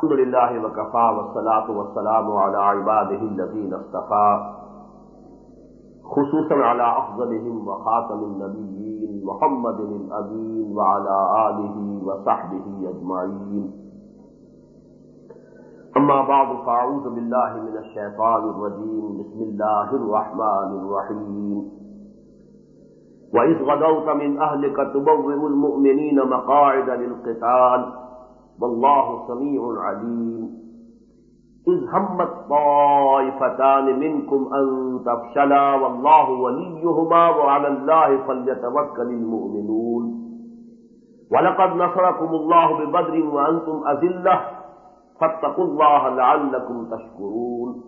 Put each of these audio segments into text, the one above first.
الحمد لله وكفى والصلاة والسلام على عباده الذين اصطفى، خصوصا على أفضلهم وخاتم النبيين محمد الأمين وعلى آله وصحبه أجمعين. أما بعد، فأعوذ بالله من الشيطان الرجيم. بسم الله الرحمن الرحيم. وإذ غدوت من أهلك تبوئ المؤمنين مقاعد للقتال والله سميع عليم إذ همت طائفتان منكم أن تفشلا والله وليهما وعلى الله فليتوكل المؤمنون۔ ولقد نصركم الله ببدر وأنتم أذلة فاتقوا الله لعلكم تشكرون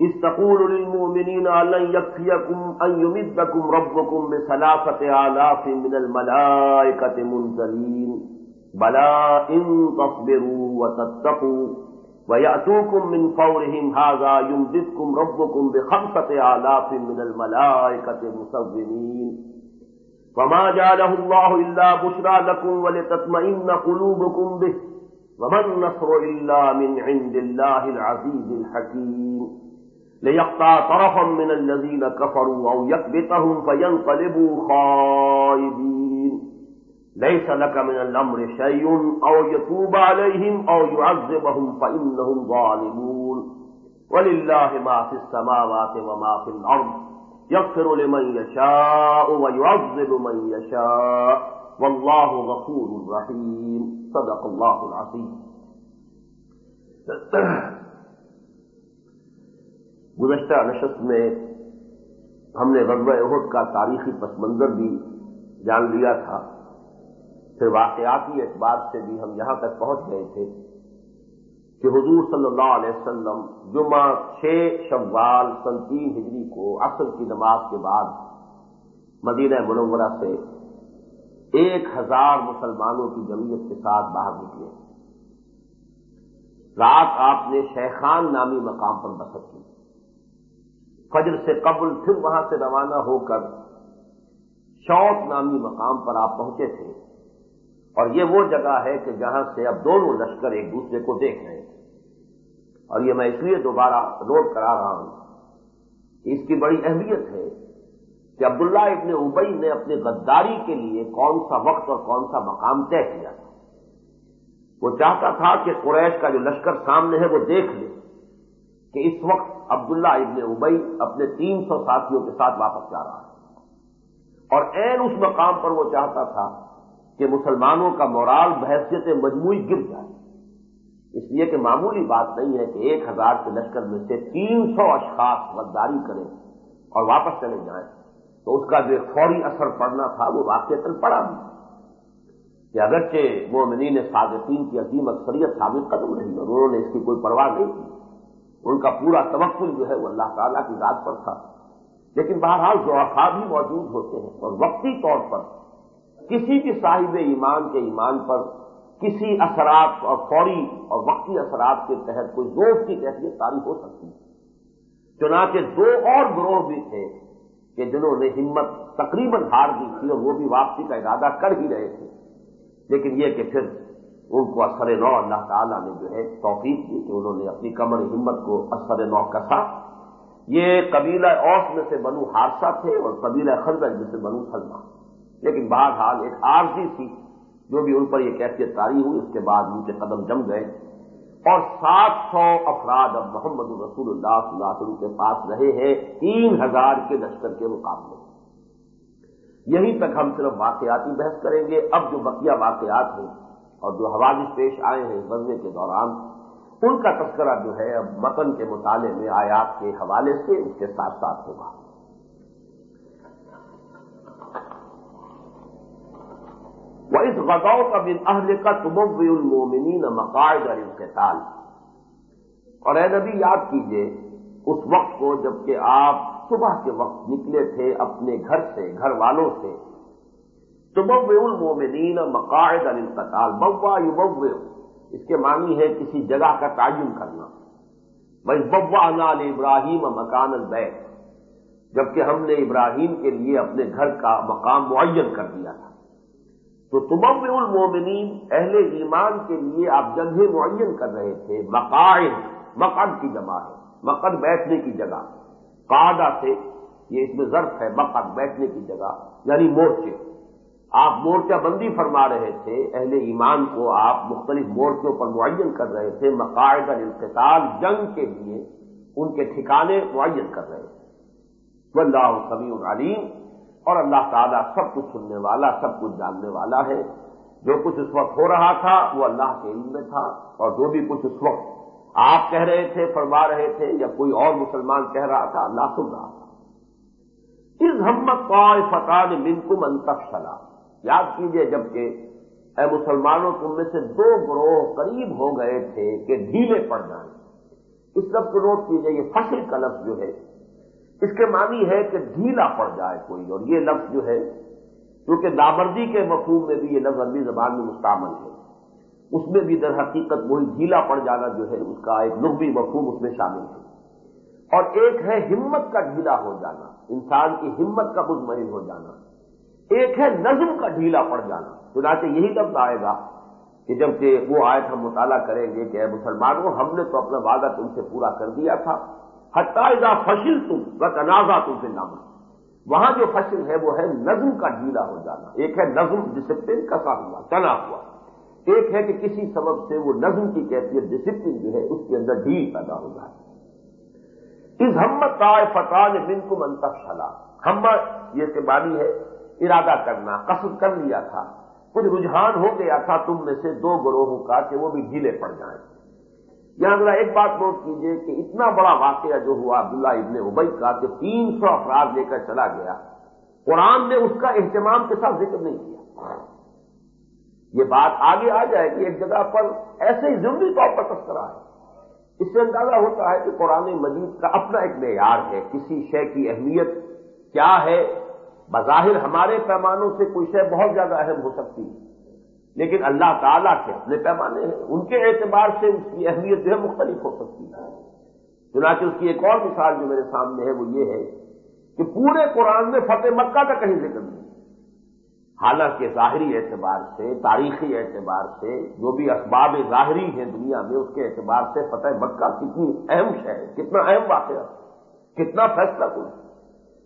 إذ تقول للمؤمنين أن يكفيكم أن يمدكم ربكم بثلاثة آلاف من الملائكة منزلين بلا ان تصبروا وتتقوا ويأتوكم من فورهم هذا يمددكم ربكم بخمسة آلاف من الملائكة المصومين وما جعله الله إلا بشرى لكم ولتطمئن قلوبكم به وما النصر إلا من عند الله العزيز الحكيم ليقطع طرفا من الذين كفروا أو يكبتهم فينقلبوا خائبين ليس لك من الامر شيء او يتوب عليهم او يعذبهم فانهم ظالمون ولله ما في السماوات وما في الارض يغفر لمن يشاء ويعذب من يشاء والله غفور رحيم صدق الله العظيم گزشتہ نشست میں ہم نے غزوہ احد کا تاریخی پس منظر بھی جان لیا تھا۔ پھر واقعاتی اعتبار سے بھی ہم یہاں تک پہنچ گئے تھے کہ حضور صلی اللہ علیہ وسلم جمعہ چھ شوال سن تین ہجری کو اصل کی نماز کے بعد مدینہ منورہ سے ایک ہزار مسلمانوں کی جمعیت کے ساتھ باہر نکلے۔ رات آپ نے شیخان نامی مقام پر بسر کی۔ فجر سے قبل پھر وہاں سے روانہ ہو کر شوق نامی مقام پر آپ پہنچے تھے۔ اور یہ وہ جگہ ہے کہ جہاں سے اب دونوں لشکر ایک دوسرے کو دیکھ رہے ہیں۔ اور یہ میں اس لیے دوبارہ نوٹ کرا رہا ہوں اس کی بڑی اہمیت ہے کہ عبداللہ ابن ابئی نے اپنی غداری کے لیے کون سا وقت اور کون سا مقام طے کیا تھا۔ وہ چاہتا تھا کہ قریش کا جو لشکر سامنے ہے وہ دیکھ لے کہ اس وقت عبداللہ ابن ابئی اپنے تین سو ساتھیوں کے ساتھ واپس جا رہا ہے۔ اور این اس مقام پر وہ چاہتا تھا کہ مسلمانوں کا مورال بحثیت مجموعی گر جائے۔ اس لیے کہ معمولی بات نہیں ہے کہ ایک ہزار کے لشکر میں سے تین سو اشخاص غداری کریں اور واپس چلے جائیں۔ تو اس کا جو فوری اثر پڑنا تھا وہ واقع تل پڑا۔ بھی کہ اگرچہ وہ منین صادقین کی عظیم اکثریت ثابت قدم رہی اور انہوں نے اس کی کوئی پرواہ نہیں کی، ان کا پورا توقل جو ہے وہ اللہ تعالیٰ کی ذات پر تھا۔ لیکن بہرحال ضعفا بھی موجود ہوتے ہیں اور وقتی طور پر کسی بھی صاحب ایمان کے ایمان پر کسی اثرات اور فوری اور وقتی اثرات کے تحت کوئی زوف کی کیفیت تاری ہو سکتی ہے۔ چنانچہ دو اور گروہ بھی تھے کہ جنہوں نے ہمت تقریباً ہار دی تھی اور وہ بھی واپسی کا ارادہ کر ہی رہے تھے۔ لیکن یہ کہ پھر ان کو اثر نو اللہ تعالیٰ نے جو ہے توفیق دی کہ انہوں نے اپنی کمر ہمت کو اثر نو کسا یہ قبیلہ اوس میں سے بنو حادثہ تھے اور قبیلہ خلبر میں سے بنو سلمان لیکن بہرحال ایک عارضی تھی جو بھی ان پر یہ کیفیت تاری ہوئی، اس کے بعد ان کے قدم جم گئے اور سات سو افراد اب محمد رسول اللہ صلی اللہ علیہ وسلم کے پاس رہے ہیں، تین ہزار کے لشکر کے مقابلے۔ یہیں تک ہم صرف واقعاتی بحث کریں گے۔ اب جو بقیہ واقعات ہیں اور جو حوالش پیش آئے ہیں بننے کے دوران، ان کا تذکرہ جو ہے، اب متن کے مطالعے میں آیات کے حوالے سے اس کے ساتھ ساتھ ہوگا۔ وہ اس غذاؤ کا بن اہل کا تمب المومنین مقاعد القتال۔ اور اے نبی، یاد کیجیے، اس وقت کو جبکہ آپ صبح کے وقت نکلے تھے اپنے گھر سے، گھر والوں سے تمب المومنین مقاعد القتال بوا یو اس کے معنی ہے کسی جگہ کا تعین کرنا۔ بھائی بوا نال ابراہیم مکان البیت جبکہ ہم نے ابراہیم کے لیے اپنے گھر کا مقام معین کر دیا تھا۔ تو تمم المومنین اہل ایمان کے لیے آپ جگہیں معین کر رہے تھے، مقاعد مقد کی جمع ہے مقد بیٹھنے کی جگہ۔ قاعدہ سے یہ اس میں ضرف ہے مقد بیٹھنے کی جگہ یعنی مورچے۔ آپ مورچہ بندی فرما رہے تھے، اہل ایمان کو آپ مختلف مورچوں پر معین کر رہے تھے، مقاعد القتال، جنگ کے لیے ان کے ٹھکانے معین کر رہے تھے۔ اللہ سمیع العلیم اور اللہ تعالیٰ سب کچھ سننے والا، سب کچھ جاننے والا ہے۔ جو کچھ اس وقت ہو رہا تھا، وہ اللہ کے علم میں تھا۔ اور جو بھی کچھ اس وقت آپ کہہ رہے تھے، فرما رہے تھے، یا کوئی اور مسلمان کہہ رہا تھا، اللہ سن رہا تھا۔ اس ہمت فتح نے منکم انتخلا یاد کیجیے، جبکہ اے مسلمانوں، تم میں سے دو گروہ قریب ہو گئے تھے کہ ڈھیلے پڑ جائیں۔ اس لفظ کو نوٹ کیجیے، یہ فصل کا لفظ جو ہے اس کے معنی ہے کہ ڈھیلا پڑ جائے کوئی، اور یہ لفظ جو ہے، کیونکہ نامردی کے مفہوم میں بھی یہ لفظ عربی زبان میں مستعمل ہے۔ اس میں بھی در حقیقت وہی ڈھیلا پڑ جانا جو ہے، اس کا ایک لغوی مفہوم اس میں شامل ہے۔ اور ایک ہے ہمت کا ڈھیلا ہو جانا، انسان کی ہمت کا مزمحل ہو جانا۔ ایک ہے نظم کا ڈھیلا پڑ جانا۔ چنانچہ یہی لفظ آئے گا کہ جبکہ وہ آیت ہم مطالعہ کریں گے کہ اے مسلمانوں، ہم نے تو اپنا وعدہ تم سے پورا کر دیا تھا۔ حتائزہ فصل تم و تنازع تم سے نام وہاں جو فصل ہے وہ ہے نظم کا ڈھیلا ہو جانا۔ ایک ہے نظم ڈسپلن کسا ہوا، تنا ہوا۔ ایک ہے کہ کسی سبب سے وہ نظم کی کیفیت ڈسپلن جو ہے، اس کے اندر ڈھیل پیدا ہو جائے۔ اس ہمت کا فتح نے من کو منتخ چلا ہمت یہ بانی ہے، ارادہ کرنا، قصد کر لیا تھا۔ کچھ رجحان ہو گیا تھا تم میں سے دو گروہوں کا کہ وہ بھی ڈھیلے پڑ جائیں۔ یہاں ذرا ایک بات نوٹ کیجیے کہ اتنا بڑا واقعہ جو ہوا عبداللہ ابن ابئی کا کہ تین سو افراد لے کر چلا گیا، قرآن نے اس کا اہتمام کے ساتھ ذکر نہیں کیا۔ یہ بات آگے آ جائے گی ایک جگہ پر ایسے ہی ضروری طور پر تذکرہ ہے۔ اس سے اندازہ ہوتا ہے کہ قرآن مجید کا اپنا ایک معیار ہے، کسی شے کی اہمیت کیا ہے؟ بظاہر ہمارے پیمانوں سے کوئی شے بہت زیادہ اہم ہو سکتی ہے۔ لیکن اللہ تعالیٰ کے اپنے پیمانے ہیں۔ ان کے اعتبار سے اس کی اہمیت جو ہے مختلف ہو سکتی ہے۔ چنانچہ اس کی ایک اور مثال جو میرے سامنے ہے وہ یہ ہے کہ پورے قرآن میں فتح مکہ کا کہیں ذکر نہیں۔ حالانکہ ظاہری اعتبار سے، تاریخی اعتبار سے، جو بھی اسباب ظاہری ہیں دنیا میں، اس کے اعتبار سے فتح مکہ کتنی اہم ہے، کتنا اہم واقعہ کتنا فیصلہ کچھ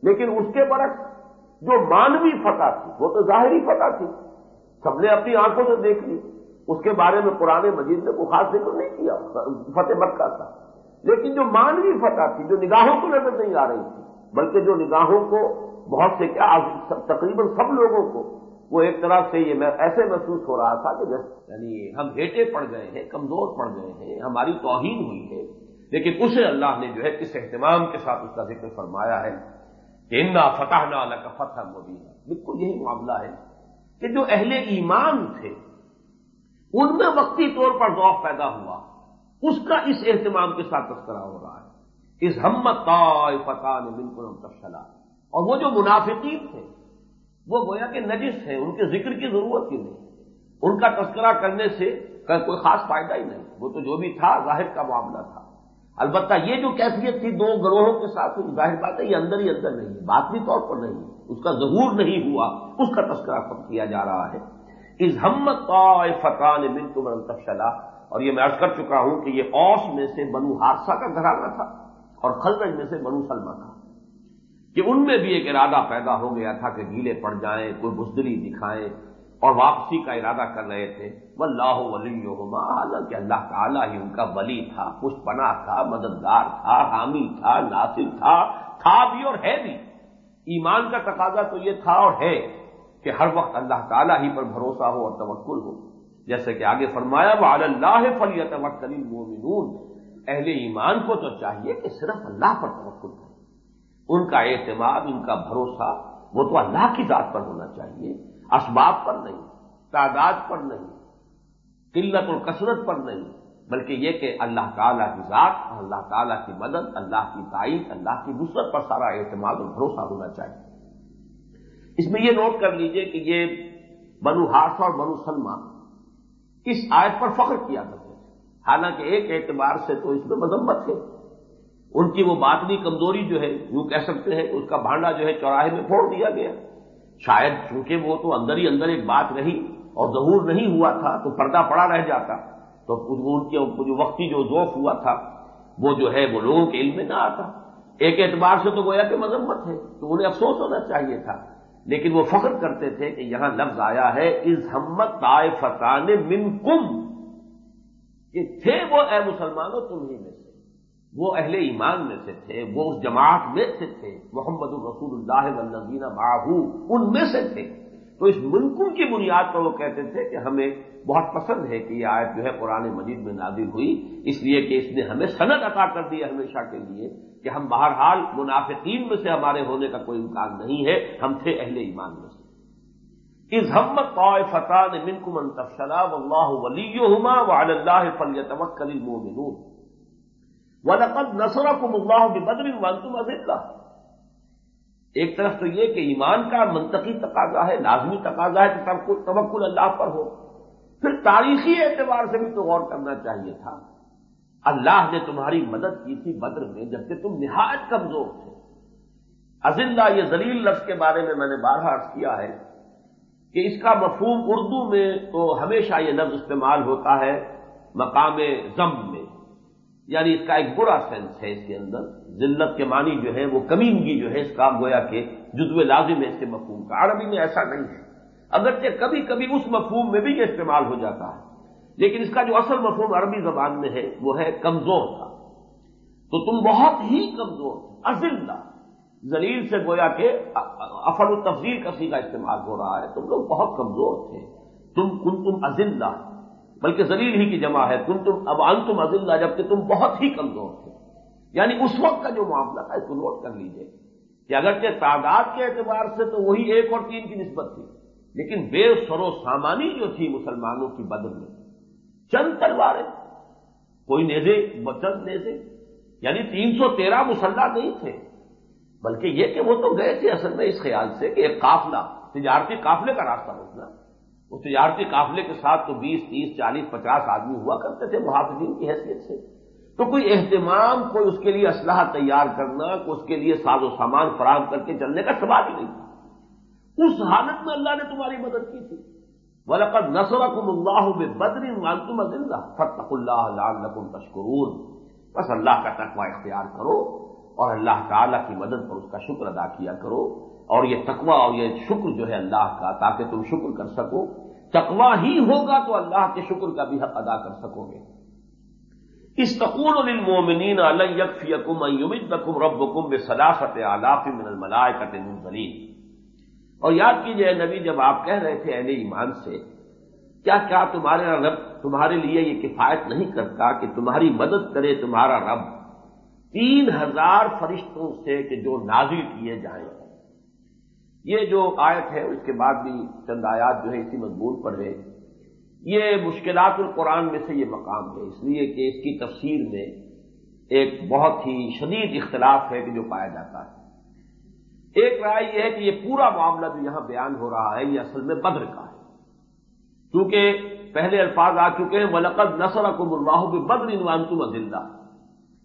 لیکن اس کے برعکس جو مانوی فتح تھی، وہ تو ظاہری فتح تھی۔ سب نے اپنی آنکھوں سے دیکھ لی۔ اس کے بارے میں قرآن مجید نے خاص ذکر نہیں کیا۔ فتح مکہ تھا۔ لیکن جو مانوی فتح تھی، جو نگاہوں کو نظر نہیں آ رہی تھی، بلکہ جو نگاہوں کو بہت سے کیا تقریباً سب لوگوں کو، وہ ایک طرح سے یہ ایسے محسوس ہو رہا تھا کہ یعنی ہم ہیٹے پڑ گئے ہیں، کمزور پڑ گئے ہیں، ہماری توہین ہوئی ہے۔ لیکن اسے اللہ نے جو ہے کس اہتمام کے ساتھ اس کا ذکر فرمایا ہے کہ فتح نہ کا فتح مبینہ بالکل یہی معاملہ ہے۔ کہ جو اہل ایمان تھے، ان میں وقتی طور پر ذوق پیدا ہوا۔ اس کا اس اہتمام کے ساتھ تذکرہ ہو رہا ہے۔ اس ہمت فتح نے بالکل ہم تفصلا اور وہ جو منافقین تھے، وہ گویا کہ نجس ہیں، ان کے ذکر کی ضرورت ہی نہیں۔ ان کا تذکرہ کرنے سے کوئی خاص فائدہ ہی نہیں۔ وہ تو جو بھی تھا، ظاہر کا معاملہ تھا۔ البتہ یہ جو کیفیت تھی دو گروہوں کے ساتھ ظاہر بات ہے، یہ اندر ہی اندر نہیں ہے بات طور پر نہیں ہے۔ اس کا ظہور نہیں ہوا، اس کا تذکرہ سب کیا جا رہا ہے۔ اس ہمت فتح نے مل تو منتخلا اور یہ میں ارض کر چکا ہوں کہ یہ اوس میں سے بنو حادثہ کا گھرانہ تھا اور خلرج میں سے بنو سلمہ تھا۔ کہ ان میں بھی ایک ارادہ پیدا ہو گیا تھا کہ ڈھیلے پڑ جائیں، کوئی بزدلی دکھائیں اور واپسی کا ارادہ کر رہے تھے۔ وہ اللہ ولی حالانکہ اللہ تعالیٰ ہی ان کا ولی تھا، خوش پناہ تھا، مددگار تھا، حامی تھا، ناصر تھا تھا بھی اور ہے بھی۔ ایمان کا تقاضا تو یہ تھا اور ہے کہ ہر وقت اللہ تعالیٰ ہی پر بھروسہ ہو اور توکل ہو۔ جیسے کہ آگے فرمایا وہ اللہ فلی توکل مومنون اہل ایمان کو تو چاہیے کہ صرف اللہ پر توکل ہو ان کا اعتماد، ان کا بھروسہ، وہ تو اللہ کی ذات پر ہونا چاہیے۔ اسباب پر نہیں، تعداد پر نہیں، قلت اور کثرت پر نہیں، بلکہ یہ کہ اللہ تعالیٰ کی ذات اور اللہ تعالیٰ کی مدد، اللہ کی تائید، اللہ کی نصرت پر سارا اعتماد اور بھروسہ ہونا چاہیے۔ اس میں یہ نوٹ کر لیجیے کہ یہ بنو ہارس اور بنو سلما اس آیت پر فخر کیا کرتے تھے۔ حالانکہ ایک اعتبار سے تو اس میں مذمت ہے۔ ان کی وہ باطنی کمزوری جو ہے، یوں کہہ سکتے ہیں اس کا بھانڈا جو ہے چوراہے میں پھوڑ دیا گیا۔ شاید چونکہ وہ تو اندر ہی اندر ایک بات رہی اور ظہور نہیں ہوا تھا تو پردہ پڑا رہ جاتا تو ان کے جو وقتی جو ذوق ہوا تھا، وہ جو ہے وہ لوگوں کے علم میں نہ آتا۔ ایک اعتبار سے تو گویا کہ مذمت ہے، تو انہیں افسوس ہونا چاہیے تھا۔ لیکن وہ فخر کرتے تھے کہ یہاں لفظ آیا ہے از ہمت طائے فتان من کم کہ تھے وہ اے مسلمانوں تم ہی میں سے۔ وہ اہل ایمان میں سے تھے، وہ اس جماعت میں سے تھے، محمد الرسول اللہ والذین معه، ان میں سے تھے۔ تو اس ملکوں کی بنیاد پر وہ کہتے تھے کہ ہمیں بہت پسند ہے کہ یہ آیت جو ہے قرآن مجید میں نازل ہوئی، اس لیے کہ اس نے ہمیں صنعت عطا کر دی ہمیشہ کے لیے کہ ہم بہرحال منافقین میں سے ہمارے ہونے کا کوئی امکان نہیں ہے، ہم تھے اہل ایمان میں سے۔ اس ہمت فتح نے من کو و اللہ ولی ہوما و اللہ فلی تمکل ولقد نصركم الله ببدر وانتم اذلہ ایک طرف تو یہ کہ ایمان کا منطقی تقاضا ہے، لازمی تقاضا ہے کہ توکل اللہ پر ہو۔ پھر تاریخی اعتبار سے بھی تو غور کرنا چاہیے تھا۔ اللہ نے تمہاری مدد کی تھی بدر میں، جبکہ تم نہایت کمزور تھے۔ عزلہ یہ زلیل لفظ کے بارے میں میں نے بارہ عرض کیا ہے کہ اس کا مفہوم اردو میں تو ہمیشہ یہ لفظ استعمال ہوتا ہے، مقام ضم میں۔ یعنی اس کا ایک برا سینس ہے اس کے اندر، ذلت کے معنی جو ہے، وہ کمینگی جو ہے اس کا، گویا کہ جزو لازم ہے اس کے مفہوم کا۔ عربی میں ایسا نہیں ہے۔ اگرچہ کبھی کبھی اس مفہوم میں بھی یہ استعمال ہو جاتا ہے، لیکن اس کا جو اصل مفہوم عربی زبان میں ہے، وہ ہے کمزور تھا۔ تو تم بہت ہی کمزور، ازلہ۔ زلیل سے گویا کہ افر التفضیل کا استعمال ہو رہا ہے۔ تم لوگ بہت کمزور تھے۔ تم کن تم ازلہ۔ بلکہ زلیل ہی کی جمع ہے۔ تم تم اب ان تم جبکہ تم بہت ہی کمزور تھے۔ یعنی اس وقت کا جو معاملہ تھا، اس کو نوٹ کر لیجیے کہ اگرچہ تعداد کے اعتبار سے تو وہی ایک اور تین کی نسبت تھی، لیکن بے سرو سامانی جو تھی مسلمانوں کی بدل میں، چند تلواریں، کوئی نیزے، چند نیزے یعنی تین سو تیرہ مسلح نہیں تھے۔ بلکہ یہ کہ وہ تو گئے تھے اصل میں اس خیال سے کہ ایک قافلہ، تجارتی قافلے کا راستہ روکنا اس تجارتی قافلے کے ساتھ تو بیس، تیس، چالیس، پچاس آدمی ہوا کرتے تھے، محافظین کی حیثیت سے۔ تو کوئی اہتمام، کوئی اس کے لیے اسلحہ تیار کرنا، کوئی اس کے لیے ساز و سامان فراہم کر کے چلنے کا سوال ہی نہیں تھا۔ اس حالت میں اللہ نے تمہاری مدد کی تھی۔ ولقد نصرکم اللہ میں بدری مانتم زندہ فتق اللہ لعلکم تشکرون بس اللہ کا تقوی اختیار کرو اور اللہ تعالی کی مدد پر اس کا شکر ادا کیا کرو۔ اور یہ تقوی اور یہ شکر جو ہے اللہ کا، تاکہ تم شکر کر سکو۔ تقوی ہی ہوگا تو اللہ کے شکر کا بھی حق ادا کر سکو گے۔ اس تقول للمومنین علی یکفیکم ان یمدکم ربکم بسلاست آلاف من الملائکت منزلین اور یاد کیجیے نبی، جب آپ کہہ رہے تھے اہل ایمان سے، کیا کیا تمہارے رب، تمہارے لیے یہ کفایت نہیں کرتا کہ تمہاری مدد کرے تمہارا رب؟ تین ہزار فرشتوں سے کہ جو نازل کیے جائیں۔ یہ جو آیت ہے، اس کے بعد بھی چند آیات جو ہے اسی مضمون پر ہے یہ مشکلات القرآن میں سے یہ مقام ہے، اس لیے کہ اس کی تفسیر میں ایک بہت ہی شدید اختلاف ہے کہ جو پایا جاتا ہے۔ ایک رائے یہ ہے کہ یہ پورا معاملہ جو یہاں بیان ہو رہا ہے، یہ اصل میں بدر کا ہے۔ کیونکہ پہلے الفاظ آ چکے ہیں، ولقد نسر اکم اللہ بدر انوان تم عزلہ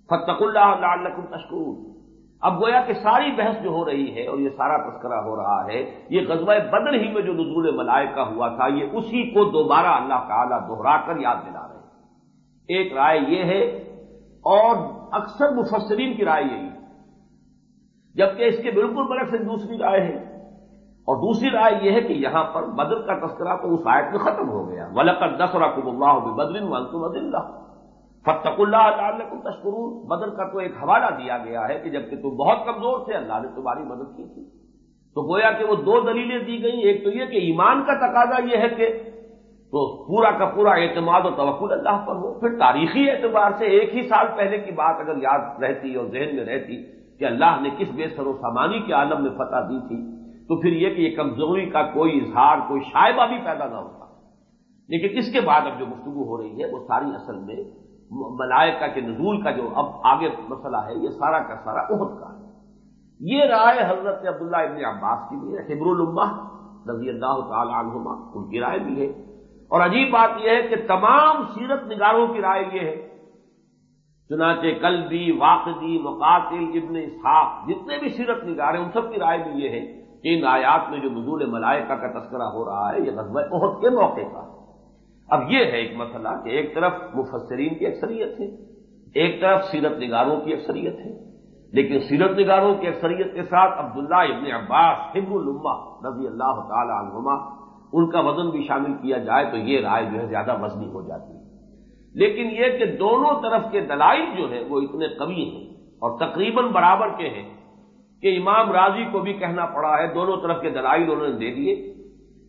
فتق اللہ اللہ تشکور اب گویا کہ ساری بحث جو ہو رہی ہے اور یہ سارا تذکرہ ہو رہا ہے، یہ غزوہ بدر ہی میں جو نزول ملائکہ ہوا تھا، یہ اسی کو دوبارہ اللہ تعالی دوہرا کر یاد دلا رہے ہیں۔ ایک رائے یہ ہے اور اکثر مفسرین کی رائے یہی جبکہ اس کے بالکل برعکس سے دوسری رائے ہے۔ اور دوسری رائے یہ ہے کہ یہاں پر بدر کا تذکرہ تو اس آیت میں ختم ہو گیا۔ ولقت دس رقب اللہ بدرین ولطم اللہ فتق اللہ تعالیٰ کو تشکرون۔ بدر کا تو ایک حوالہ دیا گیا ہے کہ جبکہ تم بہت کمزور تھے، اللہ نے تمہاری مدد کی تھی۔ تو گویا کہ وہ دو دلیلیں دی گئی ایک تو یہ کہ ایمان کا تقاضا یہ ہے کہ تو پورا کا پورا اعتماد و توقل اللہ پر ہو۔ پھر تاریخی اعتبار سے ایک ہی سال پہلے کی بات اگر یاد رہتی اور ذہن میں رہتی کہ اللہ نے کس بے سر و سامانی کے عالم میں فتح دی تھی، تو پھر یہ کہ یہ کمزوری کا کوئی اظہار، کوئی شائبہ بھی پیدا نہ ہوتا۔ لیکن اس کے بعد اب جو گفتگو ہو رہی ہے، وہ ساری اصل میں ملائکہ کے نزول کا جو اب آگے مسئلہ ہے، یہ سارا کا سارا عہد کا ہے۔ یہ رائے حضرت عبداللہ ابن عباس کی بھی ہے، حبر الما رضی اللہ تعالی عنہما، ان کی رائے بھی ہے۔ اور عجیب بات یہ ہے کہ تمام سیرت نگاروں کی رائے یہ ہے۔ چنانچہ کلبی واقعی مقاتل، ابن اسحاق، جتنے بھی سیرت نگار ہیں، ان سب کی رائے بھی یہ ہے کہ ان آیات میں جو نزول ملائکہ کا تذکرہ ہو رہا ہے، یہ غزوہ عہد کے موقع کا اب یہ ہے ایک مسئلہ کہ ایک طرف مفسرین کی اکثریت ہے، ایک طرف سیرت نگاروں کی اکثریت ہے۔ لیکن سیرت نگاروں کی اکثریت کے ساتھ عبداللہ ابن عباس، حب الما رضی اللہ تعالی عنہما، ان کا وزن بھی شامل کیا جائے تو یہ رائے جو ہے زیادہ وزنی ہو جاتی ہے۔ لیکن یہ کہ دونوں طرف کے دلائل جو ہے وہ اتنے قوی ہیں اور تقریباً برابر کے ہیں کہ امام راضی کو بھی کہنا پڑا ہے، دونوں طرف کے دلائل انہوں نے دے دیے،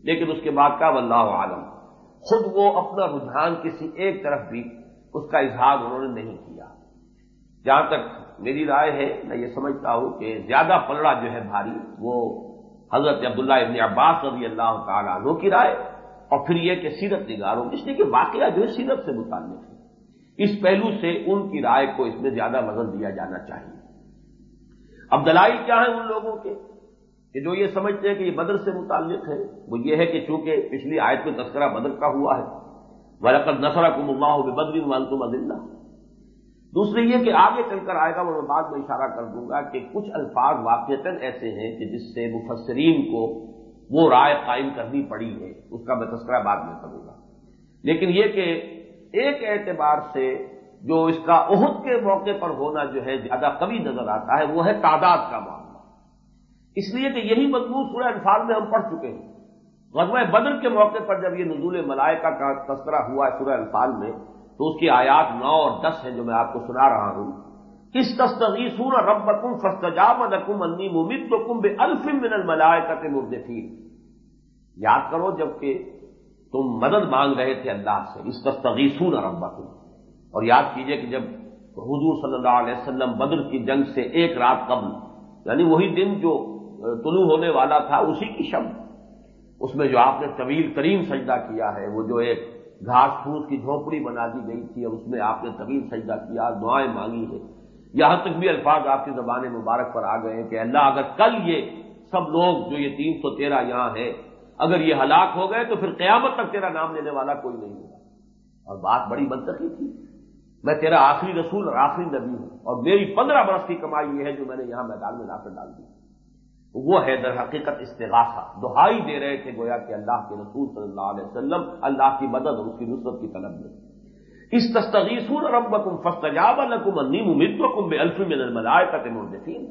لیکن اس کے بعد کا واللہ عالم۔ خود وہ اپنا رجحان کسی ایک طرف بھی اس کا اظہار انہوں نے نہیں کیا۔ جہاں تک میری رائے ہے، میں یہ سمجھتا ہوں کہ زیادہ پلڑا جو ہے بھاری، وہ حضرت عبداللہ ابن عباس رضی اللہ تعالیٰ عنہ کی رائے اور پھر یہ کہ سیرت نگاروں اس لیے کہ واقعہ جو ہے سیرت سے متعلق ہے۔ اس پہلو سے ان کی رائے کو اس میں زیادہ وزن دیا جانا چاہیے۔ اب دلائی کیا ہے ان لوگوں کے؟ کہ جو یہ سمجھتے ہیں کہ یہ بدر سے متعلق ہے، وہ یہ ہے کہ چونکہ پچھلی آیت میں تذکرہ بدر کا ہوا ہے۔ ورقت نسرا کم اللہ بدرین والتم عدلہ دوسری یہ کہ آگے چل کر آئے گا وہ میں بعد میں اشارہ کر دوں گا کہ کچھ الفاظ واقع ایسے ہیں کہ جس سے مفسرین کو وہ رائے قائم کرنی پڑی ہے۔ اس کا میں تذکرہ بعد میں کروں گا۔ لیکن یہ کہ ایک اعتبار سے جو اس کا عہد کے موقع پر ہونا جو ہے، زیادہ کبھی نظر آتا ہے، وہ ہے تعداد کا معاملہ اس لیے کہ یہی مضبوط سورہ انفال میں ہم پڑھ چکے ہیں۔ غزوہ بدر کے موقع پر جب یہ نزول ملائکہ کا تذکرہ ہوا ہے سورہ انفال میں، تو اس کی آیات نو اور دس ہیں جو میں آپ کو سنا رہا ہوں۔ کس تستغی سور رب کم فستجاب نکم انی ممد تو کم بے الفم من الملائے یاد کرو جبکہ تم مدد مانگ رہے تھے اللہ سے، اس تستغی سور رب اور یاد کیجیے کہ جب حضور صلی اللہ علیہ وسلم بدر کی جنگ سے ایک رات قبل یعنی وہی دن جو طلوع ہونے والا تھا اسی کی شب اس میں جو آپ نے طویل ترین سجدہ کیا ہے، وہ جو ایک گھاس پھوس کی جھونپڑی بنا دی گئی تھی، اور اس میں آپ نے طویل سجدہ کیا، دعائیں مانگی ہے یہاں تک بھی الفاظ آپ کی زبان مبارک پر آ گئے ہیں کہ اللہ، اگر کل یہ سب لوگ جو یہ تین سو تیرہ یہاں ہے اگر یہ ہلاک ہو گئے تو پھر قیامت تک تیرا نام لینے والا کوئی نہیں ہوگا۔ اور بات بڑی منطقی تھی۔ میں تیرا آخری رسول اور آخری نبی ہوں، اور میری پندرہ برس کی کمائی یہ ہے جو میں نے یہاں میدان میں لا کر ڈال دی۔ وہ ہے در حقیقت استغاثہ، دہائی دے رہے تھے گویا کہ اللہ کے رسول صلی اللہ علیہ وسلم اللہ کی مدد اور اس کی نصرت کی طلب میں۔ اس تستغیثون ربکم فاستجاب لکم انی ممدکم بالف من الملائکۃ مردفین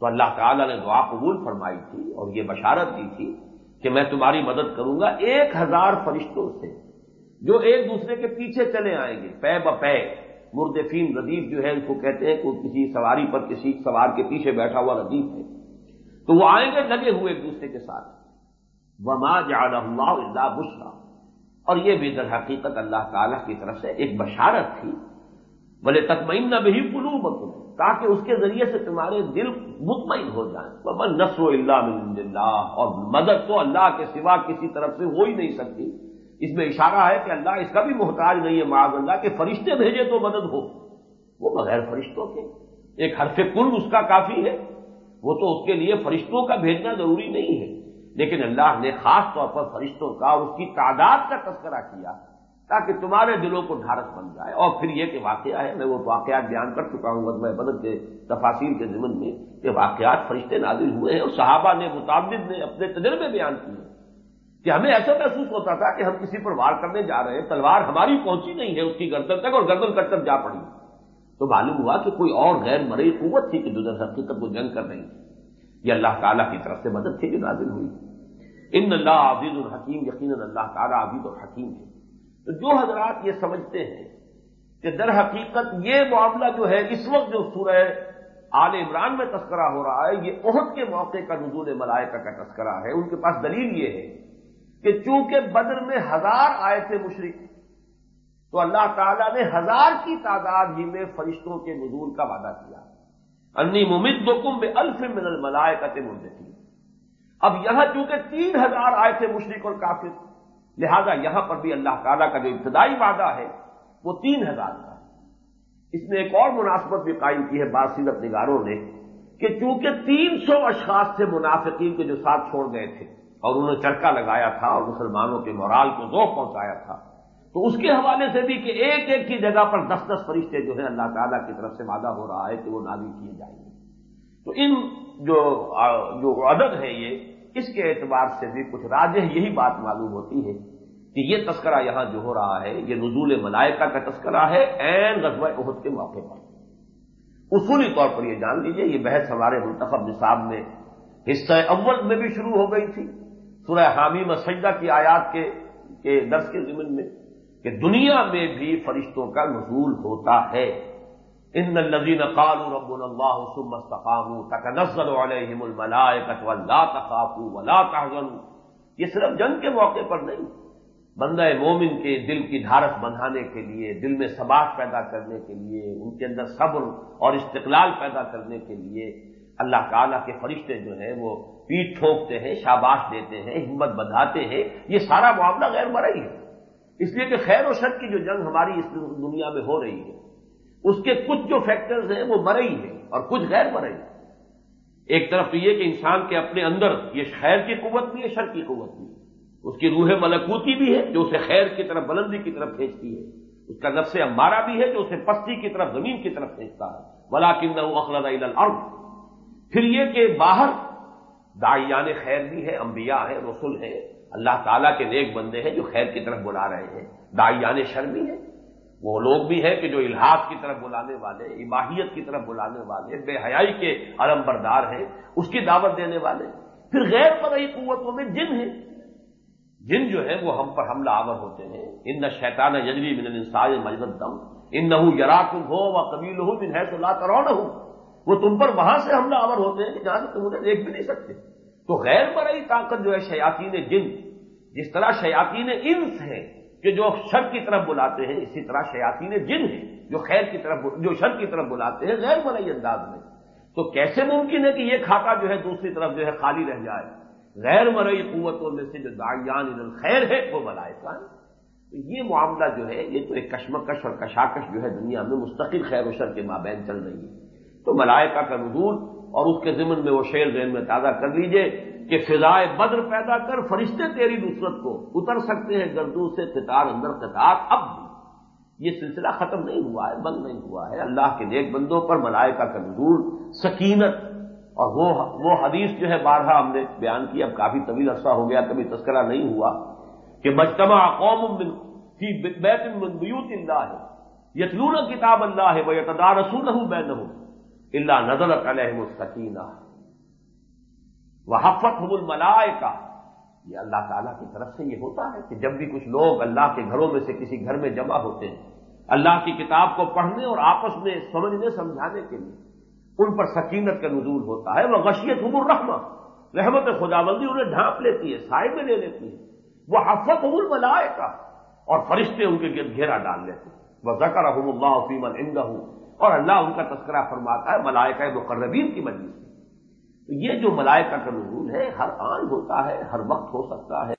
تو اللہ تعالی نے دعا قبول فرمائی تھی اور یہ بشارت دی تھی کہ میں تمہاری مدد کروں گا ایک ہزار فرشتوں سے جو ایک دوسرے کے پیچھے چلے آئیں گے، پے بے مردفین ردیف جو ہے ان کو کہتے ہیں کہ کسی سواری پر، کسی سوار کے پیچھے بیٹھا ہوا ردیف ہے۔ تو وہ آئیں گے لگے ہوئے ایک دوسرے کے ساتھ۔ وما جعل اللہ اللہ بشرا۔ اور یہ بھی در حقیقت اللہ تعالی کی طرف سے ایک بشارت تھی۔ بولے تکمین نہ بھی پلو تاکہ اس کے ذریعے سے تمہارے دل مطمئن ہو جائیں۔ من نسر اللہ من اللہ اور مدد تو اللہ کے سوا کسی طرف سے ہو ہی نہیں سکتی۔ اس میں اشارہ ہے کہ اللہ اس کا بھی محتاج نہیں ہے معاذ اللہ کہ فرشتے بھیجے تو مدد ہو۔ وہ بغیر فرشتوں کے۔ ایک حرف کل اس کا کافی ہے۔ وہ تو اس کے لیے فرشتوں کا بھیجنا ضروری نہیں ہے۔ لیکن اللہ نے خاص طور پر فرشتوں کا اور اس کی تعداد کا تذکرہ کیا تاکہ تمہارے دلوں کو ڈھارس بن جائے۔ اور پھر یہ کہ واقعہ ہے، میں وہ واقعات بیان کر چکا ہوں میں بدل کے تفاصیل کے ضمن میں کہ واقعات فرشتے نازل ہوئے ہیں اور صحابہ نے متعدد نے اپنے تجربے بیان کیے کہ ہمیں ایسا محسوس ہوتا تھا کہ ہم کسی پر وار کرنے جا رہے ہیں، تلوار ہماری پہنچی نہیں ہے، اس کی گردن تک اور گردن کٹ کر جا پڑی۔ تو معلوم ہوا کہ کوئی اور غیر مرئی قوت تھی کہ جو در حقیقت وہ جنگ کر رہی تھی۔ یہ اللہ تعالیٰ کی طرف سے مدد تھی جو نازل ہوئی۔ ان اللہ عبید الحکیم، یقیناً اللہ تعالیٰ عبید الحکیم ہے۔ تو جو حضرات یہ سمجھتے ہیں کہ در حقیقت یہ معاملہ جو ہے، اس وقت جو سورہ آل عمران میں تذکرہ ہو رہا ہے، یہ عہد کے موقع کا نزول ملائکہ کا تذکرہ ہے۔ ان کے پاس دلیل یہ ہے کہ چونکہ بدر میں ہزار آئے تھے مشرق تو اللہ تعالیٰ نے ہزار کی تعداد ہی میں فرشتوں کے نزول کا وعدہ کیا۔ انی ممد کم بے الف من الملائے کا اب یہاں چونکہ تین ہزار آئے تھے مشرق اور کافر، لہذا یہاں پر بھی اللہ تعالیٰ کا جو ابتدائی وعدہ ہے، وہ تین ہزار کا۔ ہے اس میں ایک اور مناسبت بھی قائم کی ہے باسیرت نگاروں نے، کہ چونکہ تین سو اشخاص تھے منافقین کے جو ساتھ چھوڑ گئے تھے، اور انہوں نے چرکا لگایا تھا اور مسلمانوں کے مورال کو ذوق پہنچایا تھا تو اس کے حوالے سے بھی کہ ایک ایک کی جگہ پر دس دس فرشتے جو ہے اللہ تعالیٰ کی طرف سے وعدہ ہو رہا ہے کہ وہ نازل کیے جائیں گے۔ تو ان جو جو عدد ہے یہ، اس کے اعتبار سے بھی کچھ راج یہی بات معلوم ہوتی ہے کہ یہ تذکرہ یہاں جو ہو رہا ہے، یہ نزول ملائکہ کا تذکرہ ہے این رضو عہد کے موقع پر۔ اصولی طور پر یہ جان لیجیے، یہ بحث ہمارے منتخب نصاب میں حصہ اول میں بھی شروع ہو گئی تھی۔ سورہ حامی مسجدہ کی آیات کے درس کے ضمن میں۔ کہ دنیا میں بھی فرشتوں کا نزول ہوتا ہے۔ ان الذين قالوا ربنا الله ثم استقاموا تتنزل عليهم الملائكه ولا تخافوا ولا تحزنوا۔ یہ صرف جنگ کے موقع پر نہیں، بندہ مومن کے دل کی دھارس بندھانے کے لیے، دل میں سباش پیدا کرنے کے لیے، ان کے اندر صبر اور استقلال پیدا کرنے کے لیے اللہ تعالیٰ کے فرشتے جو ہیں وہ پیٹ ٹھوکتے ہیں، شاباش دیتے ہیں، ہمت بدھاتے ہیں۔ یہ سارا معاملہ غیر مرئی ہے۔ اس لیے کہ خیر و شر کی جو جنگ ہماری اس دنیا میں ہو رہی ہے، اس کے کچھ جو فیکٹرز ہیں وہ مرئی ہیں اور کچھ غیر مرئی ہیں۔ ایک طرف تو یہ کہ انسان کے اپنے اندر یہ خیر کی قوت بھی ہے، شر کی قوت بھی ہے۔ اس کی روح ملکوتی بھی ہے، جو اسے خیر کی طرف، بلندی کی طرف بھیجتی ہے۔ اس کا نفس امارا بھی ہے، جو اسے پستی کی طرف، زمین کی طرف بھیجتا ہے۔ بلا کن اخلاد پھر یہ کہ باہر دائیان خیر بھی ہے، انبیاء ہے رسول ہے اللہ تعالیٰ کے نیک بندے ہیں جو خیر کی طرف بلا رہے ہیں۔ دائیان شر بھی ہے وہ لوگ بھی ہیں کہ جو الحاق کی طرف بلانے والے اباہیت کی طرف بلانے والے، بے حیائی کے علم بردار ہیں، اس کی دعوت دینے والے۔ پھر غیر پرئی قوتوں میں جن ہیں۔ جن جو ہے وہ ہم پر حملہ آور ہوتے ہیں۔ ان نہ شیطان یجری من انسان مجبت دم ان نہ یرا تم ہو و قبیل ہو جن ہے تو لا کرو نہ ہو وہ تم پر وہاں سے حملہ آور ہوتے ہیں کہ جہاں سے تم انہیں دیکھ بھی نہیں سکتے۔ تو غیر مرئی طاقت جو ہے شیاطین جن جس طرح شیاطین انس ہیں، کہ جو شر کی طرف بلاتے ہیں، اسی طرح شیاطین جن ہیں، جو خیر کی طرف جو شر کی طرف بلاتے ہیں، غیر مرئی انداز میں۔ تو کیسے ممکن ہے کہ یہ کھاتا جو ہے دوسری طرف جو ہے خالی رہ جائے؟ غیر مرئی قوتوں میں سے جو دائیان خیر ہے، وہ بلائے کا تو یہ معاملہ جو ہے، یہ تو ایک کشمکش اور کشاکش جو ہے دنیا میں مستقل خیر و شر کے مابین چل رہی ہے۔ تو ملائکہ کا نزول اور اس کے ضمن میں وہ شیر ذہن میں تازہ کر لیجیے۔ کہ فضائے بدر پیدا کر فرشتے تیری نصرت کو اتر سکتے ہیں گردو سے قطار اندر قطار اب بھی۔ یہ سلسلہ ختم نہیں ہوا ہے، بند نہیں ہوا ہے۔ اللہ کے نیک بندوں پر ملائکہ کا نزول سکینت۔ اور وہ وہ حدیث جو ہے بارہا ہم نے بیان کی، اب کافی طویل عرصہ ہو گیا، کبھی تذکرہ نہیں ہوا کہ مجتمع قوم فی بیت من بیوت اللہ۔ ہے یتلون کتاب اللہ ہے وہ یتدار رسول ہوں میں نہ اللہ نظر علیہ السکینہ۔ وہ حفت حب کا یہ اللہ تعالیٰ کی طرف سے یہ ہوتا ہے کہ جب بھی کچھ لوگ اللہ کے گھروں میں سے کسی گھر میں جمع ہوتے ہیں، اللہ کی کتاب کو پڑھنے اور آپس میں سمجھنے، سمجھانے کے لیے ان پر سکینت کا نزول ہوتا ہے۔ وہ غشیت حب الرحمہ رحمت خدا بندی انہیں ڈھانپ لیتی ہے سائے میں لے لیتی ہے۔ وہ حفت حب کا اور فرشتے ان کے گرد گھیرا ڈال لیتے ہیں۔ وہ زکر رحم اللہ فیمن اندہ اور اللہ ان کا تذکرہ فرماتا ہے، ملائکہ مقربین کی مجلس تو یہ جو ملائکہ کا نزول ہے، ہر آن ہوتا ہے، ہر وقت ہو سکتا ہے۔